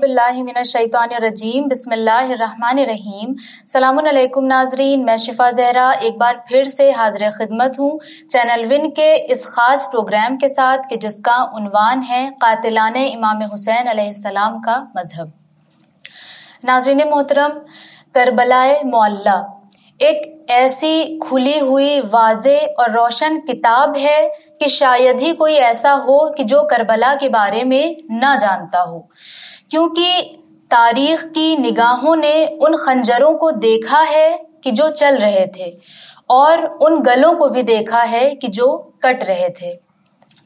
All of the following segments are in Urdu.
باللہ من الشیطان الرجیم، بسم اللہ الرحمن الرحیم۔ سلام علیکم ناظرین، میں شفا زہرا ایک بار پھر سے حاضر خدمت ہوں۔ چینل ون کے اس خاص پروگرام کے ساتھ کہ جس کا عنوان ہے قاتلان امام حسین علیہ السلام کا مذہب۔ ناظرین محترم، کربلائے معلّہ ایک ایسی کھلی ہوئی واضح اور روشن کتاب ہے کہ شاید ہی کوئی ایسا ہو کہ جو کربلا کے بارے میں نہ جانتا ہو۔ کیونکہ تاریخ کی نگاہوں نے ان خنجروں کو دیکھا ہے کہ جو چل رہے تھے اور ان گلوں کو بھی دیکھا ہے کہ جو کٹ رہے تھے۔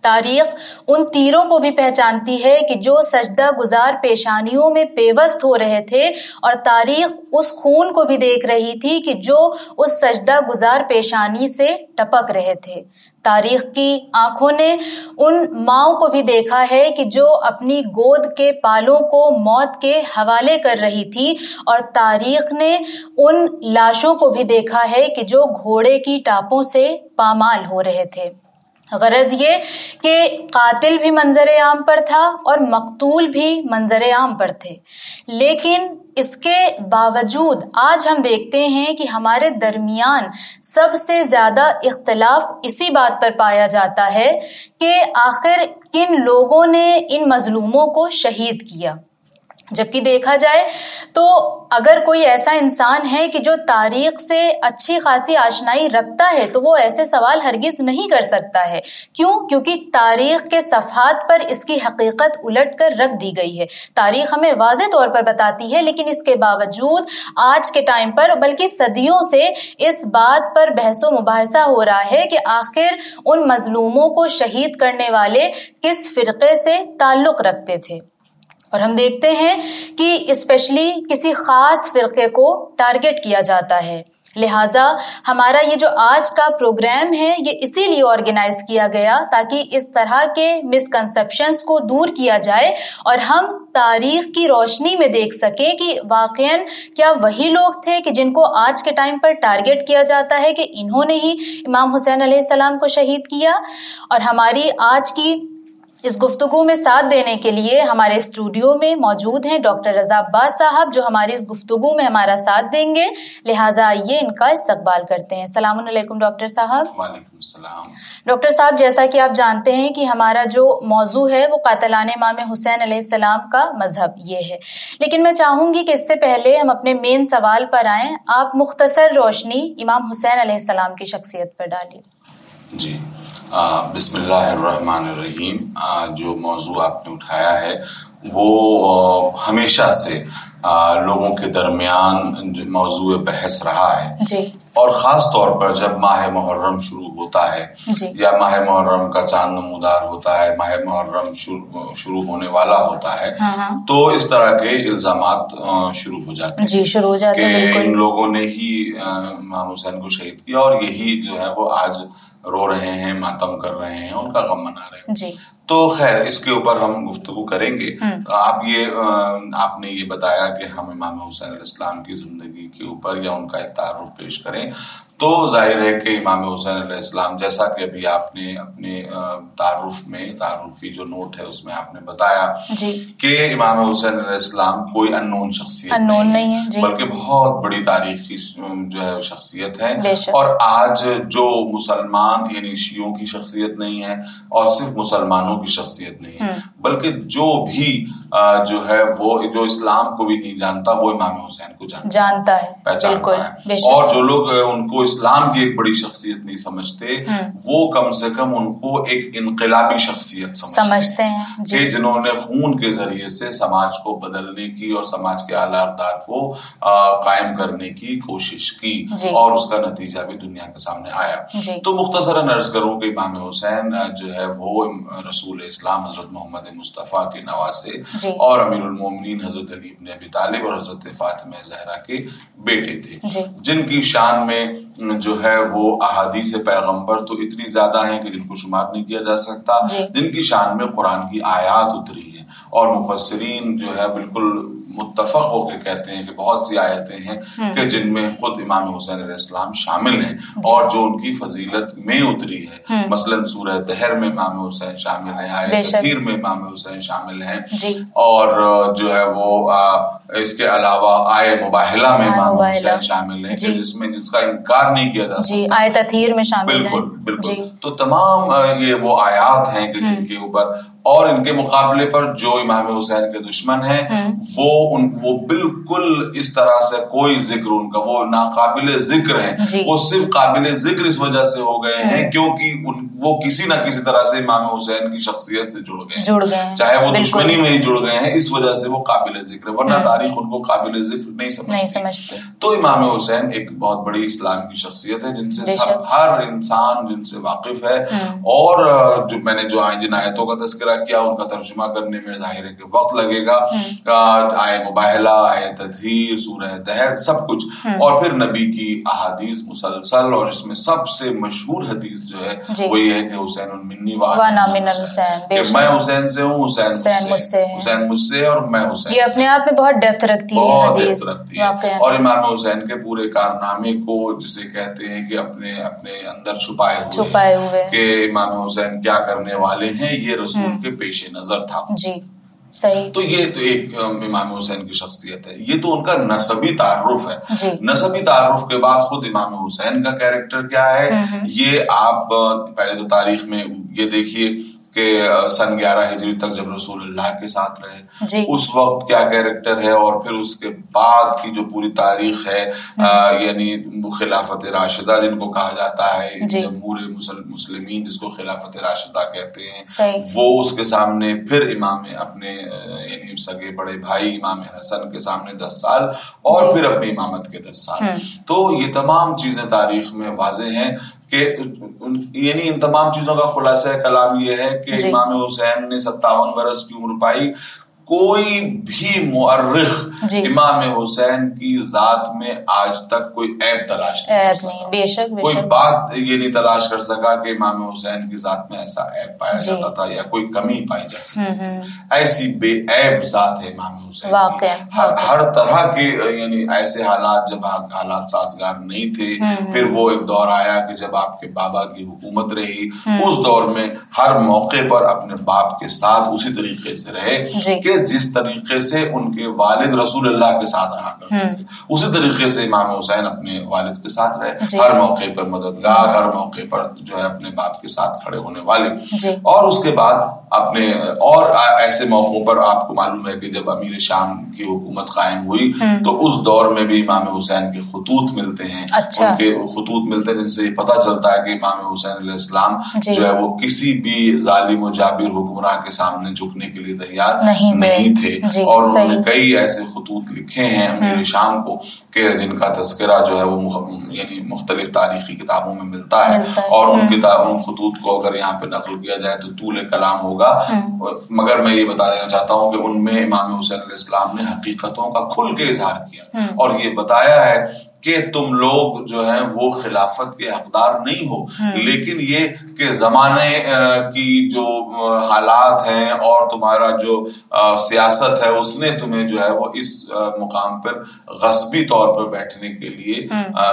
تاریخ ان تیروں کو بھی پہچانتی ہے کہ جو سجدہ گزار پیشانیوں میں پیوست ہو رہے تھے اور تاریخ اس خون کو بھی دیکھ رہی تھی کہ جو اس سجدہ گزار پیشانی سے ٹپک رہے تھے۔ تاریخ کی آنکھوں نے ان ماؤں کو بھی دیکھا ہے کہ جو اپنی گود کے پالوں کو موت کے حوالے کر رہی تھی اور تاریخ نے ان لاشوں کو بھی دیکھا ہے کہ جو گھوڑے کی ٹاپوں سے پامال ہو رہے تھے۔ غرض یہ کہ قاتل بھی منظر عام پر تھا اور مقتول بھی منظر عام پر تھے۔ لیکن اس کے باوجود آج ہم دیکھتے ہیں کہ ہمارے درمیان سب سے زیادہ اختلاف اسی بات پر پایا جاتا ہے کہ آخر کن لوگوں نے ان مظلوموں کو شہید کیا۔ جبکہ دیکھا جائے تو اگر کوئی ایسا انسان ہے کہ جو تاریخ سے اچھی خاصی آشنائی رکھتا ہے تو وہ ایسے سوال ہرگز نہیں کر سکتا ہے۔ کیوں؟ کیونکہ تاریخ کے صفحات پر اس کی حقیقت الٹ کر رکھ دی گئی ہے۔ تاریخ ہمیں واضح طور پر بتاتی ہے، لیکن اس کے باوجود آج کے ٹائم پر، بلکہ صدیوں سے اس بات پر بحث و مباحثہ ہو رہا ہے کہ آخر ان مظلوموں کو شہید کرنے والے کس فرقے سے تعلق رکھتے تھے۔ اور ہم دیکھتے ہیں کہ اسپیشلی کسی خاص فرقے کو ٹارگٹ کیا جاتا ہے۔ لہٰذا ہمارا یہ جو آج کا پروگرام ہے، یہ اسی لیے آرگنائز کیا گیا تاکہ اس طرح کے مسکنسپشنس کو دور کیا جائے اور ہم تاریخ کی روشنی میں دیکھ سکیں کہ واقع کیا وہی لوگ تھے کہ جن کو آج کے ٹائم پر ٹارگٹ کیا جاتا ہے کہ انہوں نے ہی امام حسین علیہ السلام کو شہید کیا۔ اور ہماری آج کی اس گفتگو میں ساتھ دینے کے لیے ہمارے اسٹوڈیو میں موجود ہیں ڈاکٹر رضا عباس صاحب جو ہماری اس گفتگو میں ہمارا ساتھ دیں گے۔ لہٰذا آئیے ان کا استقبال کرتے ہیں۔ السلام علیکم ڈاکٹر صاحب۔ وعلیکم السلام۔ ڈاکٹر صاحب جیسا کہ آپ جانتے ہیں کہ ہمارا جو موضوع ہے وہ قاتلان امام حسین علیہ السلام کا مذہب یہ ہے۔ لیکن میں چاہوں گی کہ اس سے پہلے ہم اپنے مین سوال پر آئیں۔ آپ مختصر روشنی امام حسین علیہ السلام کی شخصیت پر ڈالیے۔ جی۔ بسم اللہ الرحمن الرحیم جو موضوع آپ نے اٹھایا ہے وہ ہمیشہ سے لوگوں کے درمیان موضوع بحث رہا ہے۔ جی۔ اور خاص طور پر جب ماہ محرم شروع ہوتا ہے جی۔ یا ماہ محرم کا چاند نمودار ہوتا ہے ماہ محرم شروع ہونے والا ہوتا ہے ہاں ہاں۔ تو اس طرح کے الزامات شروع ہو جاتے ہیں۔ جی شروع ہو جاتے ہیں کہ ان لوگوں نے ہی امام حسین کو شہید کیا اور یہی جو ہے وہ آج رو رہے ہیں ماتم کر رہے ہیں ان کا غم منا رہے ہیں۔ جی۔ تو خیر اس کے اوپر ہم گفتگو کریں گے۔ آپ یہ آپ نے یہ بتایا کہ ہم امام حسین علیہ السلام کی زندگی کے اوپر یا ان کا تعارف پیش کریں۔ تو ظاہر ہے کہ امام حسین علیہ السلام جیسا کہ ابھی آپ نے اپنے تعارف میں تعارفی جو نوٹ ہے اس میں آپ نے بتایا جی کہ امام حسین علیہ السلام کوئی انون شخصیت Unknown نہیں ہے، جی۔ بلکہ بہت بڑی تاریخ کی جو ہے شخصیت ہے۔ اور آج جو مسلمان یعنی شیعوں کی شخصیت نہیں ہے اور صرف مسلمانوں کی شخصیت نہیں ہے۔ بلکہ جو بھی جو ہے وہ جو اسلام کو بھی نہیں جانتا وہ امام حسین کو جانتا جانتا ہے پہچانتا بالکل ہے۔ اور جو لوگ ان کو اسلام کی ایک بڑی شخصیت نہیں سمجھتے۔ وہ کم سے کم ان کو ایک انقلابی شخصیت سمجھتے سمجھتے ہیں کہ جی جنہوں نے خون کے ذریعے سے سماج کو بدلنے کی اور سماج کے اعلی اقدار کو قائم کرنے کی کوشش کی جی۔ اور اس کا نتیجہ بھی دنیا کے سامنے آیا۔ جی۔ تو مختصراً عرض کروں کہ امام حسین جو ہے وہ رسول اسلام حضرت محمد مصطفیٰ کے نواسے جی۔ اور امیر المومنین حضرت علی ابن ابی طالب اور حضرت فاطمہ زہرا کے بیٹے تھے۔ جی۔ جن کی شان میں جو ہے وہ احادیث پیغمبر تو اتنی زیادہ ہیں کہ جن کو شمار نہیں کیا جا سکتا۔ جی۔ جن کی شان میں قرآن کی آیات اتری ہیں اور مفسرین جو ہے بالکل متفق ہو کے کہتے ہیں کہ بہت سی آیتیں ہیں کہ جن میں خود امام حسین علیہ السلام شامل ہیں جی۔ اور جو ان کی فضیلت میں اتری ہے۔ مثلا سورہ دہر میں امام حسین شامل ہیں آئے تخیر میں امام حسین شامل ہیں۔ جی۔ اور جو ہے وہ اس کے علاوہ آئے مباحلہ میں امام حسین شامل ہیں جی۔ جس میں جس کا انکار نہیں کیا جا سکتا۔ میں شامل بالکل بالکل۔ تو تمام یہ وہ آیات ہیں کہ جن کے اوپر اور ان کے مقابلے پر جو امام حسین کے دشمن ہیں وہ ان وہ بالکل اس طرح سے کوئی ذکر ان کا وہ ناقابل ذکر ہیں۔ جی۔ وہ صرف قابل ذکر اس وجہ سے ہو گئے ہیں کیونکہ وہ کسی نہ کسی طرح سے امام حسین کی شخصیت سے جڑ گئے گئے چاہے وہ دشمنی میں ہی جڑ گئے ہیں اس وجہ سے وہ قابل ذکر ہے ورنہ تاریخ ان کو قابل ذکر نہیں سمجھتے۔ تو امام حسین ایک بہت بڑی اسلام کی شخصیت ہے جن سے ہر انسان جن سے واقف ہے۔ اور جو میں نے جو جن آیتوں کا تذکرہ کیا ان کا ترجمہ کرنے میں ظاہر ہے کہ وقت لگے گا آئے مباحلہ آئے تدہیر سورہ دہر سب کچھ۔ اور پھر نبی کی احادیث مسلسل اور اس میں سب سے مشہور حدیث جو ہے جی۔ وہ یہ ہے کہ حسین المنی وانا من الحسین میں حسین سے ہوں حسین مجھ سے۔ حسین مجھ سے اور میں حسین یہ اپنے آپ میں بہت ڈیپتھ رکھتی ہے بہت ڈیپتھ رکھتی ہے اور امام حسین کے پورے کارنامے کو جسے کہتے ہیں کہ اپنے اپنے اندر چھپائے ہوئے چھپائے ہوئے۔ کہ امام حسین کیا کرنے والے ہیں یہ رسول کے پیش نظر تھا۔ جی صحیح۔ تو یہ تو ایک امام حسین کی شخصیت ہے۔ یہ تو ان کا نصبی تعارف ہے۔ جی۔ نصبی تعارف کے بعد خود امام حسین کا کیریکٹر کیا ہے؟ یہ آپ پہلے تو تاریخ میں یہ دیکھیے۔ کہ سن گیارہ ہجری تک جب رسول اللہ کے ساتھ رہے جی۔ اس وقت کیا کیریکٹر ہے اور پھر اس کے بعد کی جو پوری تاریخ ہے یعنی خلافت راشدہ جن کو کہا جاتا ہے جی۔ جمہور مسلمین جس کو خلافت راشدہ کہتے ہیں وہ اس کے سامنے پھر امام اپنے یعنی سگے بڑے بھائی امام حسن کے سامنے دس سال اور جی۔ پھر اپنی امامت کے دس سال۔ تو یہ تمام چیزیں تاریخ میں واضح ہیں۔ کہ یعنی ان تمام چیزوں کا خلاصہ کلام یہ ہے کہ جی۔ امام حسین نے ستاون برس کی عمر پائی۔ کوئی بھی مورخ جی۔ امام حسین کی ذات میں آج تک کوئی عیب تلاش نہیں بے شک کوئی بات یہ نہیں تلاش کر سکا کہ امام حسین کی ذات میں ایسا عیب پایا جی۔ جاتا تھا یا کوئی کمی پائی جا سکتی ایسی بے عیب ذات ہے امام حسین ہر, ہر طرح کے یعنی ایسے حالات جب حالات سازگار نہیں تھے پھر وہ ایک دور آیا کہ جب آپ کے بابا کی حکومت رہی اس دور میں ہر موقع پر اپنے باپ کے ساتھ اسی طریقے سے رہے جی۔ کہ جس طریقے سے ان کے والد رسول اللہ کے ساتھ رہا کرتے تھے۔ اسی طریقے سے امام حسین اپنے والد کے ساتھ رہے۔ جی۔ ہر موقع پر مددگار ہر موقع پر جو ہے اپنے باپ کے ساتھ کھڑے ہونے والے۔ جی۔ اور اس کے بعد اپنے اور ایسے موقعوں پر آپ کو معلوم ہے کہ جب امیر شام کی حکومت قائم ہوئی تو اس دور میں بھی امام حسین کے خطوط ملتے ہیں۔ اچھا۔ ان کے خطوط ملتے ہیں جن سے یہ پتا چلتا ہے کہ امام حسین علیہ السلام جی۔ جو ہے وہ کسی بھی ظالم و جابر حکمراں کے سامنے جھکنے کے لیے تیار نہیں۔ تھے جی اور انہوں نے کئی ایسے خطوط لکھے ہیں امیر شام کو۔ کہ جن کا تذکرہ جو ہے وہ یعنی مختلف تاریخی کتابوں میں ملتا ہے اور ان ان خطوط کو اگر یہاں پہ نقل کیا جائے تو طول کلام ہوگا۔ مگر میں یہ بتا دینا چاہتا ہوں کہ ان میں امام حسین علیہ السلام نے حقیقتوں کا کھل کے اظہار کیا۔ اور یہ بتایا ہے کہ تم لوگ جو ہیں وہ خلافت کے حقدار نہیں ہو۔ لیکن یہ کہ زمانے کی جو حالات ہیں اور تمہارا جو سیاست ہے اس نے تمہیں جو ہے وہ اس مقام پر غصبی طور پر بیٹھنے کے لیے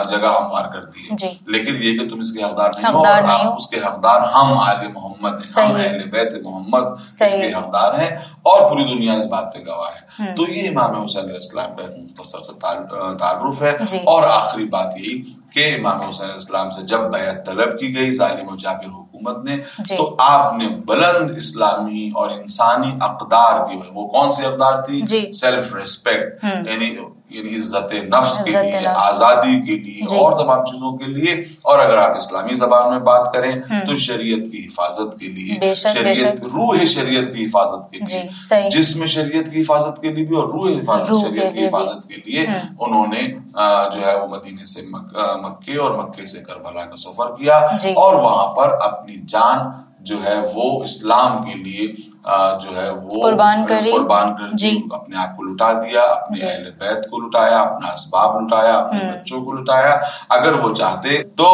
جگہ ہموار کر دی ہے جی۔ لیکن یہ کہ تم اس کے حقدار نہیں ہو اور اس کے حقدار ہم آل محمد ہم اہل بیت محمد اس کے حقدار ہیں اور پوری دنیا اس بات پہ گواہ ہے۔ تو یہ امام حسین علیہ السلام کا مختصر سا تعارف ہے۔ جی۔ اور آخری بات یہی کہ امام حسین علیہ السلام سے جب بیعت طلب کی گئی ظالم و جابر حکومت نے جی۔ تو آپ نے بلند اسلامی اور انسانی اقدار کی وہ کون سی اقدار تھی؟ سیلف ریسپیکٹ یعنی یعنی عزت نفس کے لیے آزادی کے لیے جی۔ اور تمام چیزوں کے لیے۔ اور اگر آپ اسلامی زبان میں بات کریں تو شریعت کی حفاظت کے لیے شریعت روح شریعت کی حفاظت کے لیے۔ جی، جسم شریعت کی حفاظت کے لیے بھی اور روح حفاظت شریعت کی حفاظت کے لیے انہوں نے جو ہے وہ مدینے سے مکے اور مکے سے کربلا کا سفر کیا جی۔ اور وہاں پر اپنی جان جو ہے وہ اسلام کے لیے جو ہے وہ قربان کری قربان کر جی۔ اپنے آپ کو لٹا دیا اپنے جی۔ اہل بیت کو لٹایا اپنا اسباب لٹایا اپنے بچوں کو لٹایا۔ اگر وہ چاہتے تو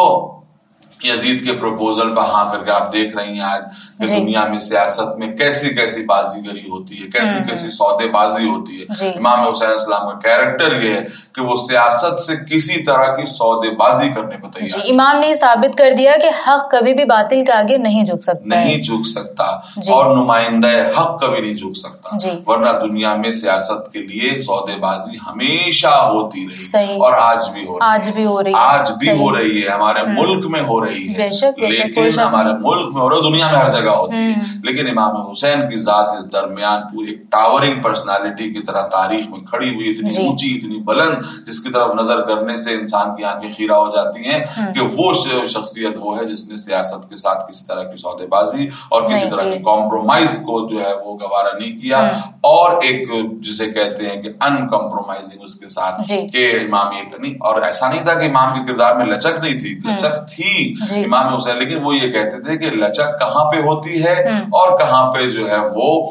یزید کے پروپوزل پر ہاں کر کے آپ دیکھ رہی ہیں آج۔ کہ جی۔ دنیا میں سیاست میں کیسی کیسی بازی گری ہوتی ہے کیسی کیسی سودے بازی ہوتی ہے۔ جی۔ امام حسین السلام کا کیریکٹر یہ ہے کہ وہ سیاست سے کسی طرح کی سودے بازی کرنے کو جی تیار امام نے یہ ثابت کر دیا کہ حق کبھی بھی باطل کے آگے نہیں جھک سکتا نہیں جھک سکتا۔ جی۔ اور نمائندہ حق کبھی نہیں جھک سکتا۔ جی۔ ورنہ دنیا میں سیاست کے لیے سودے بازی ہمیشہ ہوتی رہی۔ اور آج بھی ہو رہی آج بھی ہو رہی ہے۔ آج بھی ہو رہی ہے۔ ہمارے۔ ملک میں ہو رہی ہے۔ لیکن ہمارے ملک میں ہو رہا ہے۔ دنیا میں ہر جگہ۔ ہوتی ہے۔ لیکن امام حسین کی ذات اس درمیان پوری ایک ٹاورنگ پرسنالٹی کی طرح تاریخ میں کھڑی ہوئی اتنی جی اونچی اتنی بلند جس کی طرف نظر کرنے سے انسان کی آنکھیں خیرہ ہو جاتی ہیں۔ کہ وہ شخصیت وہ ہے جس نے سیاست کے ساتھ کسی طرح کی سودے بازی اور کسی طرح کی۔ کمپرومائز کو جو ہے وہ گوارا نہیں کیا۔ اور ایک جسے کہتے ہیں کہ ان کمپرومائزنگ اس کے ساتھ جی کہ امام یہ نہیں اور ایسا نہیں تھا کہ امام کے کردار میں لچک نہیں تھی۔ لچک تھی جی امام حسین لیکن وہ یہ کہتے تھے کہ لچک کہاں پہ ہوتی ہے ہوں۔ اور کہاں پہ جو ہے وہ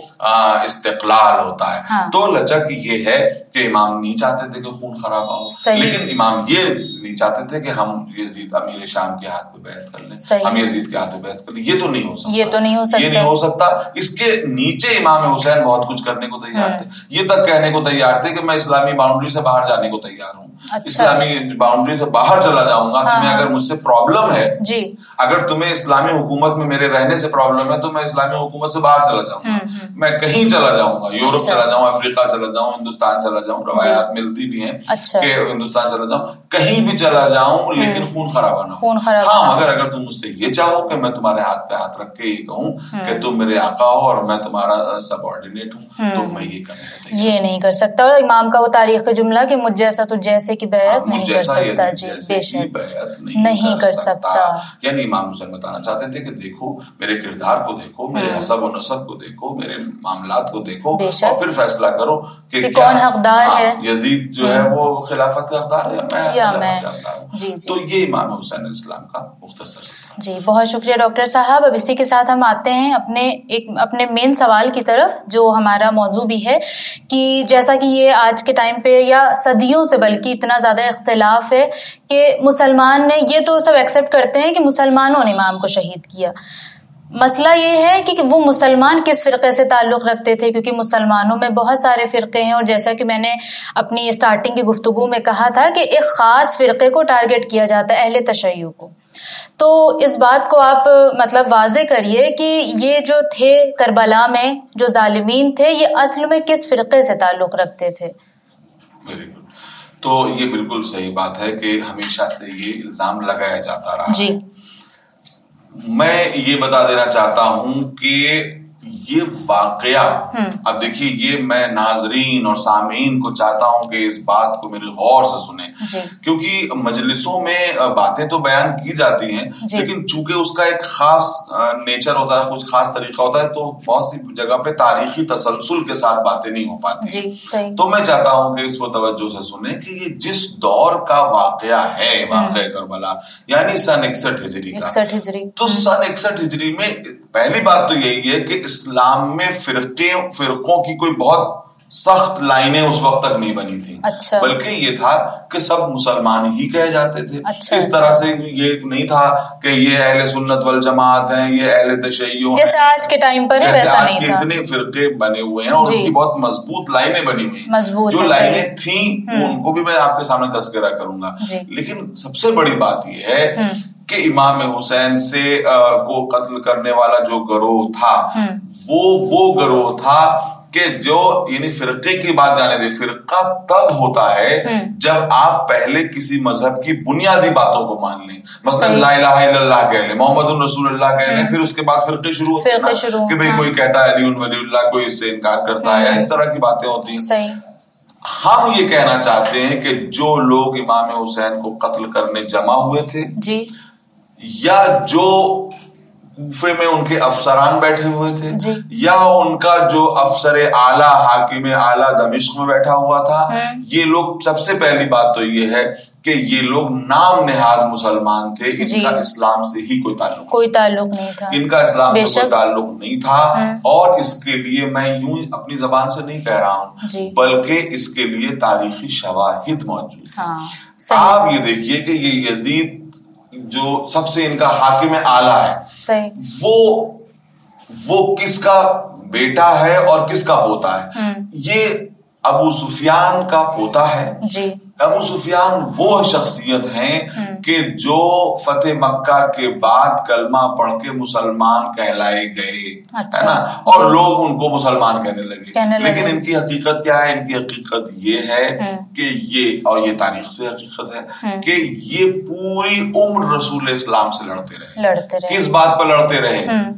استقلال ہوتا ہے۔ ہاں۔ تو لچک یہ ہے کہ امام نہیں چاہتے تھے کہ خون خراب ہو۔ لیکن امام یہ نہیں چاہتے تھے کہ ہم یزید امیر شام کے ہاتھ پہ بیعت کر لیں۔ ہم یزید کے ہاتھ پہ بیعت کر لیں۔ یہ تو نہیں ہو سکتا۔ یہ تو نہیں ہو یہ نہیں سکتا۔ ہو سکتا۔ اس کے نیچے امام حسین بہت کچھ کرنے کو تیار ہوں۔ تھے۔ یہ تک کہنے کو تیار تھے کہ میں اسلامی باؤنڈری سے باہر جانے کو تیار ہوں۔ اسلامی باؤنڈری سے باہر چلا جاؤں گا ہاں، تمہیں ہاں۔ اگر مجھ سے پرابلم ہے جی۔ اگر تمہیں اسلامی حکومت میں میرے رہنے سے پرابلم ہے تو میں اسلامی حکومت سے باہر چلا جاؤں گا۔ میں کہیں چلا جاؤں گا یورپ اچھا۔ چلا جاؤں افریقہ چلا جاؤں ہندوستان چلا جاؤں روایات ملتی بھی ہیں اچھا۔ کہ ہندوستان چلا جاؤں۔ کہیں بھی چلا جاؤں لیکن خون خرابہ نہ ہو۔ خراب ہاں مگر اگر تم مجھ سے یہ چاہو کہ میں تمہارے ہاتھ پہ ہاتھ رکھ کے یہ کہوں کہ تم میرے آقا ہو اور میں تمہارا سب آرڈینیٹ ہوں تو میں یہ تیار یہ نہیں کر سکتا۔ اور امام کا وہ تاریخ کا جملہ کہ مجھ جیسا تو جیسے کی بیعت ہوں۔ نہیں کر سکتا جی بے شک بیعت نہیں کر سکتا۔ یعنی امام حسین بتانا چاہتے تھے کہ دیکھو میرے کردار کو دیکھو میرے ہوں حسب و نصب کو دیکھو میرے معاملات کو دیکھو اور پھر فیصلہ کرو کہ کون حقدار ہاں، ہے۔ یزید جو ہے ہوں وہ خلافت کا حقدار ہے یا میں ہوں؟ جی تو جی یہ امام حسین علیہ السلام کا مختصر جی بہت شکریہ ڈاکٹر صاحب۔ اب اسی کے ساتھ ہم آتے ہیں اپنے ایک اپنے مین سوال کی طرف جو ہمارا موضوع بھی ہے کہ جیسا کہ یہ آج کے ٹائم پہ یا صدیوں سے بلکہ اتنا زیادہ اختلاف ہے کہ مسلمان نے یہ تو سب ایکسیپٹ کرتے ہیں کہ مسلمانوں نے امام کو شہید کیا۔ مسئلہ یہ ہے کہ وہ مسلمان کس فرقے سے تعلق رکھتے تھے؟ کیونکہ مسلمانوں میں بہت سارے فرقے ہیں اور جیسا کہ میں نے اپنی اسٹارٹنگ کی گفتگو میں کہا تھا کہ ایک خاص فرقے کو ٹارگٹ کیا جاتا ہے اہل تشیع کو۔ تو اس بات کو آپ مطلب واضح کریے کہ یہ جو تھے کربلا میں جو ظالمین تھے، یہ اصل میں کس فرقے سے تعلق رکھتے تھے؟ تو یہ بالکل صحیح بات ہے کہ ہمیشہ سے یہ الزام لگایا جاتا رہا جی۔ میں یہ بتا دینا چاہتا ہوں کہ یہ واقعہ اب دیکھیے یہ میں ناظرین اور سامعین کو چاہتا ہوں کہ اس بات کو میرے غور سے سنیں۔ جی۔ کیونکہ مجلسوں میں باتیں تو بیان کی جاتی ہیں جی۔ لیکن چونکہ اس کا ایک خاص نیچر ہوتا ہے کچھ خاص طریقہ ہوتا ہے تو بہت سی جگہ پہ تاریخی تسلسل کے ساتھ باتیں نہیں ہو پاتی۔ جی تو میں چاہتا ہوں کہ اس کو توجہ سے سنیں کہ یہ جس دور کا واقعہ ہے واقعہ کربلا یعنی سن اکسٹھ ہجری کا۔ تو سن اکسٹھ ہجری میں پہلی بات تو یہی ہے کہ اسلام میں فرقے فرقوں کی کوئی بہت سخت لائنیں اس وقت تک نہیں بنی تھی اچھا۔ بلکہ یہ تھا کہ سب مسلمان ہی کہے جاتے تھے۔ اچھا، اس اچھا۔ طرح سے یہ نہیں تھا کہ یہ اہل سنت والجماعت ہیں یہ اہل تشیع ہیں۔ جیسے آج کے ٹائم پر ویسا نہیں تھا۔ اتنے فرقے بنے ہوئے ہیں اور جی۔ ان کی بہت مضبوط لائنیں بنی ہوئی ہیں۔ جو لائنیں تھیں۔ ان کو بھی میں آپ کے سامنے تذکرہ کروں گا۔ جی۔ لیکن سب سے بڑی بات یہ ہے کہ امام حسین سے کو قتل کرنے والا جو گروہ تھا وہ وہ گروہ تھا کہ جو یعنی فرقے کی بات جانے دے فرقہ تب ہوتا ہے جب آپ پہلے کسی مذہب کی بنیادی باتوں کو مان لیں مثلا۔ لا الہ الا اللہ کہہ لیں محمد الرسول اللہ کہہ لیں۔ پھر اس کے بعد فرقے شروع ہوتے ہیں کہ بھئی۔ کوئی کہتا ہے علی ولی اللہ کوئی اس سے انکار کرتا ہے۔ اس طرح کی باتیں ہوتی ہیں صحیح ہم یہ کہنا چاہتے ہیں کہ جو لوگ امام حسین کو قتل کرنے جمع ہوئے تھے جی یا جو کوفے میں ان کے افسران بیٹھے ہوئے تھے جی۔ یا ان کا جو افسر اعلیٰ حاکم اعلیٰ دمشق میں بیٹھا ہوا تھا ہوں یہ لوگ سب سے پہلی بات تو یہ ہے کہ یہ لوگ نام نہاد مسلمان تھے ان جی۔ کا اسلام سے ہی کوئی تعلق کوئی تعلق نہیں تھا۔ ان کا اسلام سے کوئی۔ تعلق نہیں تھا۔ ہوں۔ اور اس کے لیے میں یوں اپنی زبان سے نہیں کہہ رہا ہوں جی۔ بلکہ اس کے لیے تاریخی شواہد موجود ہیں۔ ہاں۔ آپ یہ دیکھیے کہ یہ یزید جو سب سے ان کا حاکم اعلیٰ ہے صحیح۔ وہ وہ کس کا بیٹا ہے اور کس کا پوتا ہے؟ یہ ابو سفیان کا پوتا ہے۔ جی۔ ابو سفیان وہ شخصیت ہیں۔ کہ جو فتح مکہ کے بعد کلمہ پڑھ کے مسلمان کہلائے گئے اچھا۔ ہے نا اور۔ لوگ ان کو مسلمان کہنے لگے۔ لیکن ان کی حقیقت کیا ہے ان کی حقیقت یہ ہے ہم۔ کہ یہ اور یہ تاریخ سے حقیقت ہے ہم۔ کہ یہ پوری عمر رسول اسلام سے لڑتے رہے لڑتے رہے کس بات پر لڑتے رہے ہم،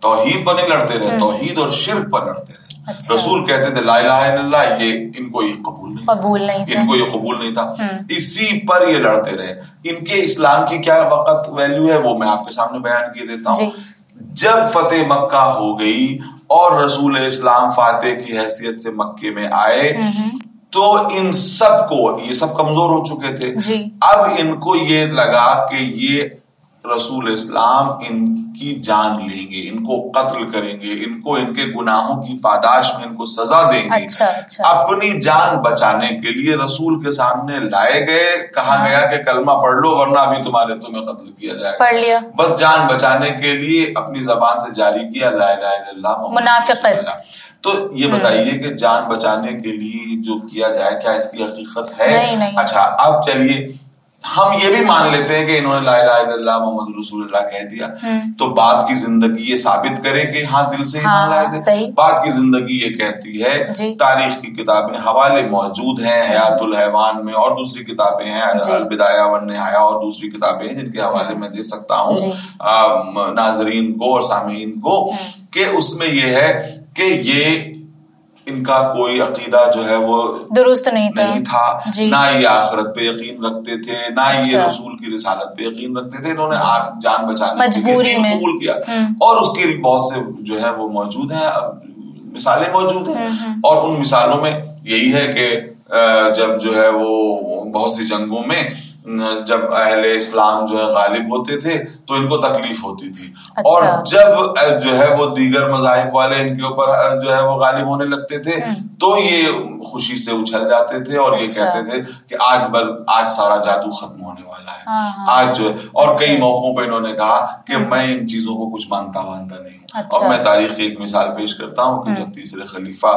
توحید پر نہیں لڑتے رہے۔ توحید اور شرک پر لڑتے رہے۔ رسول کہتے تھے لا الہ الا اللہ یہ ان کو یہ قبول نہیں قبول نہیں تھا۔ ان کو یہ قبول نہیں تھا۔ اسی پر یہ لڑتے رہے۔ ان کے اسلام کی کیا وقت ویلیو ہے وہ میں آپ کے سامنے بیان کیے دیتا جی۔ ہوں جب فتح مکہ ہو گئی اور رسول اسلام فاتح کی حیثیت سے مکے میں آئے تو ان سب کو یہ سب کمزور ہو چکے تھے۔ جی۔ اب ان کو یہ لگا کہ یہ رسول اسلام ان کی جان لیں گے ان کو قتل کریں گے ان کو ان کے گناہوں کی پاداش میں ان کو سزا دیں گے۔ اچھا اچھا۔ اپنی جان بچانے کے لیے رسول کے سامنے لائے گئے کہا ہاں۔ گیا کہ کلمہ پڑھ لو ورنہ ابھی تمہارے تمہیں قتل کیا جائے گا۔ پڑھ لیا۔ بس جان بچانے کے لیے اپنی زبان سے جاری کیا لا الہ الا اللہ منافقت۔ تو یہ بتائیے کہ جان بچانے کے لیے جو کیا جائے کیا اس کی حقیقت ہے۔ اچھا اب چلیے ہم یہ بھی مان لیتے ہیں کہ انہوں نے لا الہ الا اللہ محمد رسول اللہ کہہ دیا۔ تو بعد کی زندگی یہ ثابت کرے کہ ہاں دل سے ایمان ہاں، لائے تھے۔ بعد کی زندگی یہ کہتی ہے جی۔ تاریخ کی کتابیں حوالے موجود ہیں حیات الحیوان میں اور دوسری کتابیں ہیں جی۔ البدایہ والنہایہ اور دوسری کتابیں ہیں جن کے حوالے میں دے سکتا ہوں جی۔ ناظرین کو اور سامعین کو۔ کہ اس میں یہ ہے کہ یہ ان کا کوئی عقیدہ جو ہے وہ درست نہیں تھا نہیں تھا جی نہ یہ آخرت پہ یقین رکھتے تھے نہ یہ اچھا۔ رسول کی رسالت پہ یقین رکھتے تھے انہوں نے جان بچانے مجبوری میں۔ قبول کیا۔ اور اس کے بہت سے جو ہے وہ موجود ہیں مثالیں موجود ہیں۔ اور ان مثالوں میں یہی ہے کہ جب جو ہے وہ بہت سی جنگوں میں جب اہل اسلام جو ہے غالب ہوتے تھے تو ان کو تکلیف ہوتی تھی اچھا۔ اور جب جو ہے وہ دیگر مذاہب والے ان کے اوپر جو ہے وہ غالب ہونے لگتے تھے۔ تو یہ خوشی سے اچھل جاتے تھے اور یہ اچھا۔ کہتے تھے کہ آج بل آج سارا جادو ختم ہونے والا ہے ہاں، ہاں۔ آج جو ہے اور کئی اچھا۔ موقعوں پہ انہوں نے کہا کہ۔ میں ان چیزوں کو کچھ مانتا مانتا نہیں۔ اور میں تاریخ کی ایک مثال پیش کرتا ہوں کہ۔ جب تیسرے خلیفہ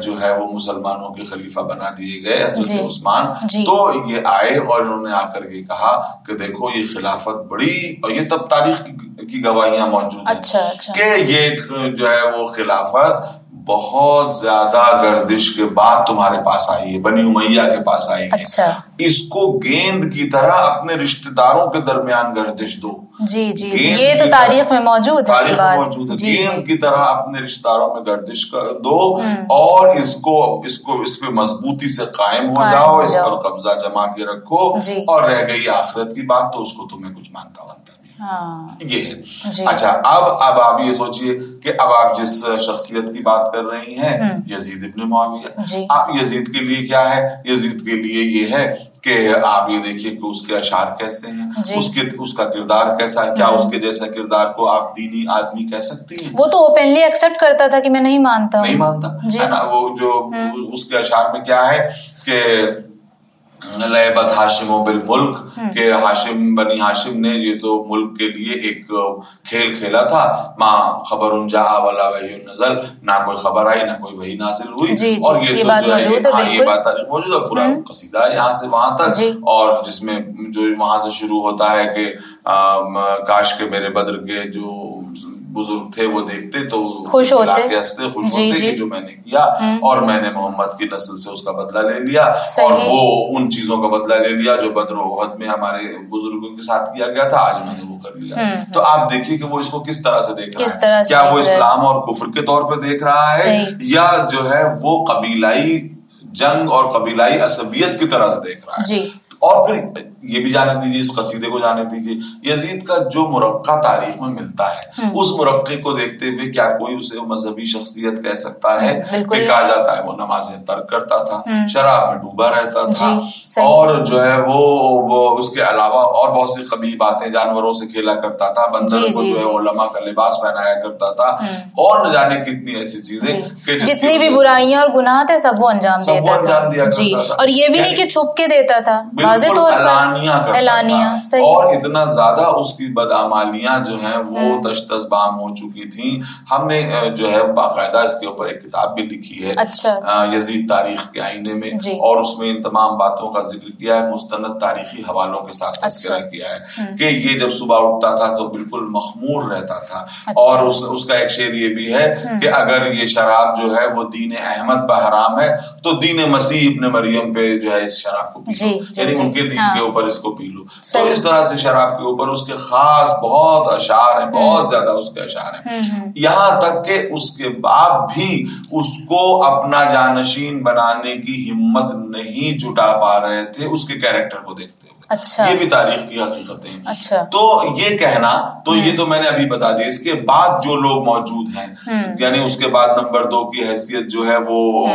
جو ہے وہ مسلمانوں کے خلیفہ بنا دیے گئے حضرت جی۔ عثمان جی۔ تو یہ آئے اور انہوں نے آ کر کے کہا کہ دیکھو یہ خلافت بڑی اور یہ تب تاریخ کی- گواہیاں موجود ہیں اچھا اچھا کہ یہ جو ہے وہ خلافت بہت زیادہ گردش کے بعد تمہارے پاس آئی ہے بنی امیہ کے پاس آئی ہے اچھا۔ اس کو گیند کی طرح اپنے رشتہ داروں کے درمیان گردش دو۔ جی جی جی۔ گیند یہ تو تاریخ میں موجود ہے موجود ہے۔ جی گیند جی کی طرح اپنے رشتہ داروں میں گردش کر دو۔ اور اس کو اس کو اس پہ مضبوطی سے قائم ہو جاؤ اس۔ پر قبضہ جما کے رکھو۔ اور رہ گئی آخرت کی بات تو اس کو تمہیں کچھ مانتا ہاں یہ ہے جی۔ اچھا اب اب آپ یہ سوچئے کہ اب آپ جس شخصیت کی بات کر رہی ہیں۔ یزید ابن معاویہ جی آپ یزید کے لیے کیا ہے یزید کے لیے یہ ہے کہ آپ یہ دیکھیے کہ اس کے اشعار کیسے ہیں جی۔ اس کے اس کا کردار کیسا ہے کیا۔ اس کے جیسا کردار کو آپ دینی آدمی کہہ سکتی ہیں وہ تو اوپنلی ایکسپٹ کرتا تھا کہ میں نہیں مانتا نہیں مانتا وہ جو۔ اس کے اشعار میں کیا ہے کہ لعبت ہاشم و بالملک ہم۔ کہ ہاشم بنی ہاشم نے یہ تو ملک کے لیے ایک کھیل کھیلا تھا ماں خبر جا والا وحی نزل نہ کوئی خبر آئی نہ کوئی وہی نازل ہوئی جی، جی، اور یہ یہ تو بات جو ہے موجود ہے ہاں، یہ۔ بات موجود ہے پورا۔ قصیدہ یہاں سے وہاں تک جی۔ اور جس میں جو وہاں سے شروع ہوتا ہے کہ کاش کے میرے بدر کے جو بزرگ تھے وہ دیکھتے تو خوش ہوتے۔ ہنستے خوش جی، ہوتے جی۔ کہ جو میں نے کیا۔ اور میں نے محمد کی نسل سے اس کا بدلہ لے لیا اور۔ وہ ان چیزوں کا بدلہ لے لیا جو بدر و احد میں ہمارے بزرگوں کے ساتھ کیا گیا تھا آج میں نے وہ کر لیا۔ تو آپ دیکھیے کہ وہ اس کو کس طرح سے دیکھ رہا ہے کیا وہ؟ اسلام اور کفر کے طور پہ دیکھ رہا ہے۔ یا جو ہے وہ قبیلائی جنگ اور قبیلائی عصبیت کی طرح سے دیکھ رہا ہے جی اور پھر یہ بھی جانے دیجیے اس قصیدے کو جانے دیجیے یزید کا جو مرقع تاریخ میں ملتا ہے۔ اس مرقع کو دیکھتے ہوئے کیا کوئی اسے مذہبی شخصیت کہہ سکتا ہے کہ کہا جاتا ہے وہ نمازیں ترک کرتا تھا۔ شراب میں ڈوبا رہتا تھا جی، صحیح۔ اور جو ہے وہ اس کے علاوہ اور بہت سی قبیح باتیں جانوروں سے کھیلا کرتا تھا بندر جی، کو جی، جو ہے۔ علماء کا لباس پہنایا کرتا تھا۔ اور نہ جانے کتنی ایسی چیزیں کہ جتنی بھی برائیاں اور گناہ تھے سب وہ انجام دیتا دیا تھا تھا۔ اور یہ بھی نہیں یعنی کہ چھپ کے دیتا تھا واضح طور پر اعلانیہ کرتا اعلانیہ تھا صحیح اور اتنا زیادہ اس کی بدعمالیاں جو ہیں وہ ہوں۔ تش تش بام ہو چکی تھیں ہم نے جو ہے باقاعدہ اس کے اوپر ایک کتاب بھی لکھی ہے اچھا اچھا یزید تاریخ کے آئینے میں جی۔ اور اس میں ان تمام باتوں کا ذکر کیا ہے مستند تاریخی حوالوں کے ساتھ تذکرہ اچھا۔ کیا ہے۔ کہ یہ جب صبح اٹھتا تھا تو بالکل مخمور رہتا تھا۔ اور اس کا ایک شعر یہ بھی ہے۔ کہ اگر یہ شراب جو ہے وہ دین احمد پہ حرام ہے تو دین مسیح ابن مریم پہ جو ہے اس شراب کو جی، جی، یعنی۔ ان کے دین ہاں۔ کے اوپر اس کو پی لو۔ تو۔ اس طرح سے شراب کے اوپر اس کے خاص بہت اشعار ہیں بہت زیادہ اس کے اشعار ہیں۔ یہاں تک کہ اس کے بعد بھی اس کو اپنا جانشین بنانے کی ہمت نہیں جٹا پا رہے تھے اس کے کیریکٹر کو دیکھتے ہوئے۔ اچھا۔ یہ بھی تاریخ کی حقیقتیں ہیں۔ اچھا۔ تو یہ کہنا تو یہ تو میں نے ابھی بتا دیا اس کے بعد جو لوگ موجود ہیں۔ یعنی اس کے بعد نمبر دو کی حیثیت جو ہے وہ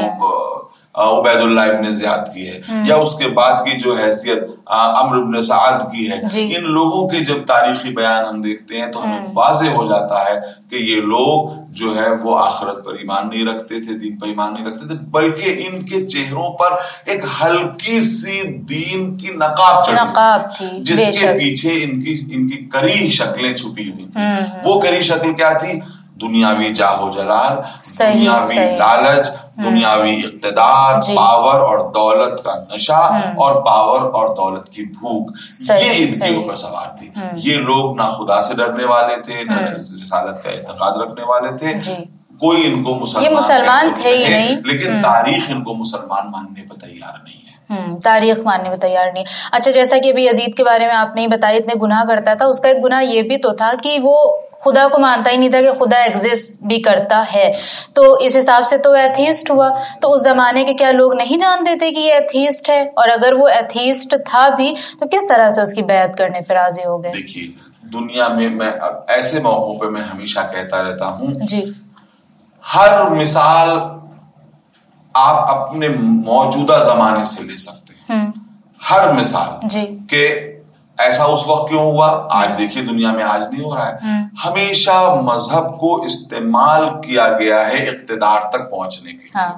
عبید اللہ ابن زیاد کی ہے یا اس کے بعد کی جو حیثیت آ، عمر ابن سعد کی ہے جی۔ ان لوگوں کے جب تاریخی بیان ہم دیکھتے ہیں تو ہمیں واضح ہو جاتا ہے کہ یہ لوگ جو ہے وہ آخرت پر ایمان نہیں رکھتے تھے دین پر ایمان نہیں رکھتے تھے بلکہ ان کے چہروں پر ایک ہلکی سی دین کی نقاب چڑھی نقاب تھی جس کے پیچھے ان کی ان کی کری شکلیں چھپی ہوئی تھیں۔ ہوں، ہوں۔ وہ کری شکل کیا تھی؟ دنیاوی جاہو جلال صحیح، دنیاوی صحیح۔ لالچ دنیاوی اقتدار جی۔ پاور اور دولت کا نشہ اور پاور اور دولت کی بھوک۔ صحیح، یہ ان کے۔ اوپر سوار تھی یہ لوگ نہ خدا سے ڈرنے والے تھے نہ رسالت کا اعتقاد رکھنے والے تھے۔ جی۔ کوئی ان کو مسلمان یہ مسلمان تھے ہی نہیں۔ لیکن تاریخ ان کو مسلمان ماننے پر تیار نہیں ہے۔ تاریخ ماننے میں تیار نہیں۔ اچھا جیسا کہ ابھی یزید کے بارے میں آپ نے بتایا اتنے گناہ کرتا تھا اس کا ایک گناہ یہ بھی تو تھا کہ وہ خدا کو مانتا ہی نہیں تھا کہ خدا ایگزسٹ بھی کرتا ہے۔ تو اس حساب سے تو ایتھیسٹ ہوا۔ تو اس زمانے کے کیا لوگ نہیں جانتے تھے کہ یہ ایتھیسٹ ہے؟ اور اگر وہ ایتھیسٹ تھا بھی تو کس طرح سے اس کی بیعت کرنے پہ راضی ہو گئے؟ دیکھیے دنیا میں میں ایسے موقعوں پہ میں ہمیشہ کہتا رہتا ہوں۔ جی۔ ہر مثال آپ اپنے موجودہ زمانے سے لے سکتے ہیں۔ ہر مثال جی۔ کہ ایسا اس وقت کیوں ہوا؟ آج دیکھیے دنیا میں آج نہیں ہو رہا ہے۔ ہمیشہ مذہب کو استعمال کیا گیا ہے اقتدار تک پہنچنے کے لیے۔ ہاں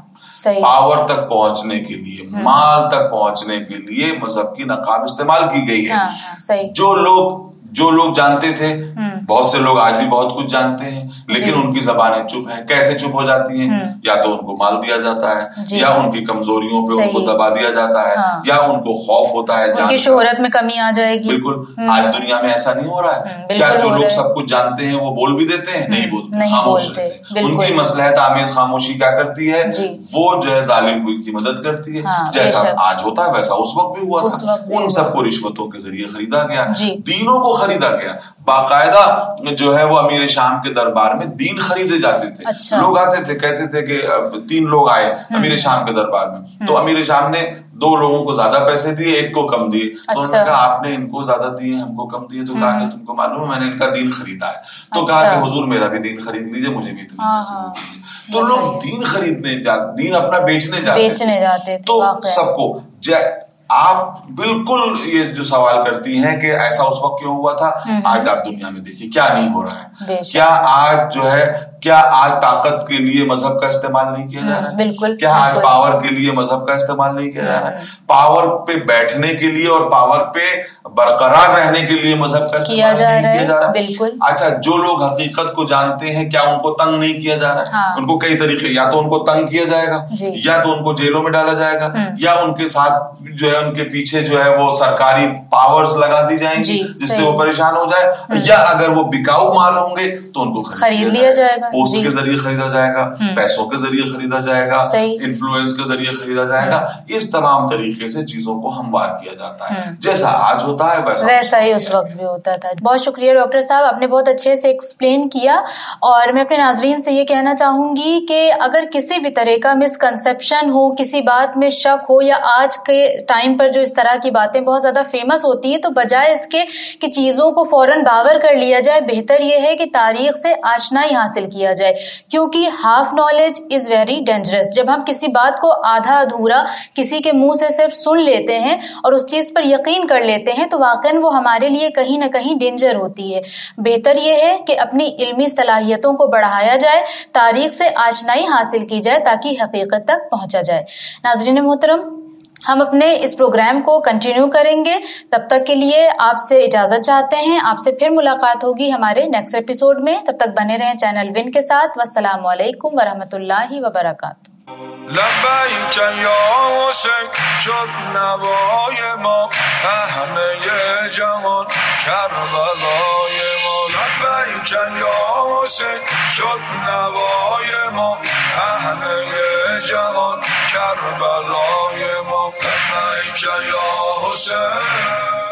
پاور تک پہنچنے کے لیے مال تک پہنچنے کے لیے مذہب کی نقاب استعمال کی گئی ہے۔ ہاں ہاں جو لوگ جو لوگ جانتے تھے بہت سے لوگ آج بھی بہت کچھ جانتے ہیں لیکن جی۔ ان کی زبانیں چپ ہیں کیسے چپ ہو جاتی ہیں۔ یا تو ان کو مال دیا جاتا ہے جی۔ یا ان کی کمزوریوں پہ ان کو۔ دبا دیا جاتا ہے ہاں۔ یا ان کو خوف ہوتا ہے ان کی۔ شہرت میں کمی آ جائے گی بالکل آج دنیا میں ایسا نہیں ہو رہا ہے کیا جو لوگ۔ سب کچھ جانتے ہیں وہ بول بھی دیتے ہیں نہیں بولتے خاموش رہتے ہیں۔ ان۔ کی مسلحت آمیز خاموشی کیا کرتی ہے جی۔ وہ جو ہے ظالم کو کی مدد کرتی ہے ہاں، جیسا۔ آج ہوتا ہے ویسا اس وقت بھی ہوا تھا ان۔ سب کو رشوتوں کے ذریعے خریدا گیا۔ دینوں کو خریدا گیا۔ باقاعدہ جو ہے وہ امیر شام کے دربار میں دین خریدے جاتے تھے۔ اچھا۔ لوگ آتے تھے کہتے تھے کہ تین لوگ آئے امیر شام کے دربار میں۔ تو امیر شام نے دو لوگوں کو زیادہ پیسے دیے ایک کو کم دیے۔ تو انہوں نے اچھا۔ کہا آپ نے ان کو زیادہ دیے ہم کو کم دیے تو کہا کہ تم کو معلوم ہے میں نے ان کا دین خریدا ہے۔ تو کہا اچھا۔ کہ حضور میرا بھی دین خرید لیجیے مجھے بھی اتنے ہاں، پیسے ہاں۔ دے تو لوگ دین خریدنے جاتے دین اپنا بیچنے جاتے بیچنے جاتے تھے تو سب کو آپ بالکل یہ جو سوال کرتی ہیں کہ ایسا اس وقت کیوں ہوا تھا؟ آج آپ دنیا میں دیکھیے کیا نہیں ہو رہا ہے۔ کیا آج جو ہے کیا آج طاقت کے لیے مذہب کا استعمال نہیں کیا جا رہا ہے؟ بالکل کیا آج۔ پاور کے لیے مذہب کا استعمال نہیں کیا جا رہا ہے؟ پاور پہ بیٹھنے کے لیے اور پاور پہ برقرار رہنے کے لیے مذہب کا استعمال جا نہیں رہا کیا ہے، جا رہا۔ بالکل۔ اچھا جو لوگ حقیقت کو جانتے ہیں کیا ان کو تنگ نہیں کیا جا رہا ہے؟ ہاں۔ ان کو کئی طریقے یا تو ان کو تنگ کیا جائے گا جی۔ یا تو ان کو جیلوں میں ڈالا جائے گا یا ان کے ساتھ جو ہے ان کے پیچھے جو ہے وہ سرکاری پاورز لگا دی جائیں گی جی، جس سے۔ وہ پریشان ہو جائے۔ یا اگر وہ بکاؤ مال ہوں گے تو ان کو خرید لیا جائے گا، پوسٹ جی۔ کے ذریعے خریدا جائے گا پیسوں کے ذریعے خریدا جائے گا۔ انفلوئنس کے ذریعے خریدا جائے گا۔ اس تمام طریقے سے چیزوں کو ہموار کیا جاتا ہے۔ جیسا آج ہوتا ہے ویسا ویسا ہی اس وقت بھی ہوتا تھا۔ بہت شکریہ ڈاکٹر صاحب آپ نے بہت اچھے سے ایکسپلین کیا۔ اور میں اپنے ناظرین سے یہ کہنا چاہوں گی کہ اگر کسی بھی طرح کا مسکنسیپشن ہو کسی بات میں شک ہو یا آج کے ٹائم پر جو اس طرح کی باتیں بہت زیادہ فیمس ہوتی ہیں تو بجائے اس کے کہ چیزوں کو فوراً باور کر لیا جائے بہتر یہ ہے کہ تاریخ سے آشنائی حاصل کیا جائے۔ کیونکہ half knowledge is very dangerous جب ہم کسی بات کو آدھا ادھورا کسی کے منہ سے صرف سن لیتے ہیں اور اس چیز پر یقین کر لیتے ہیں، تو واقعاً وہ ہمارے لیے کہیں نہ کہیں ڈینجر ہوتی ہے۔ بہتر یہ ہے کہ اپنی علمی صلاحیتوں کو بڑھایا جائے، تاریخ سے آشنائی حاصل کی جائے تاکہ حقیقت تک پہنچا جائے۔ ناظرین محترم ہم اپنے اس پروگرام کو کنٹینیو کریں گے۔ تب تک کے لیے آپ سے اجازت چاہتے ہیں۔ آپ سے پھر ملاقات ہوگی ہمارے نیکسٹ ایپیسوڈ میں۔ تب تک بنے رہیں چینل ون کے ساتھ۔ والسلام علیکم ورحمۃ اللہ وبرکاتہ۔ لبیک یا حسین شد نوای ما همه جهان کربلای ما. لبیک یا حسین شد نوای ما همه جهان کربلای ما. لبیک یا حسین.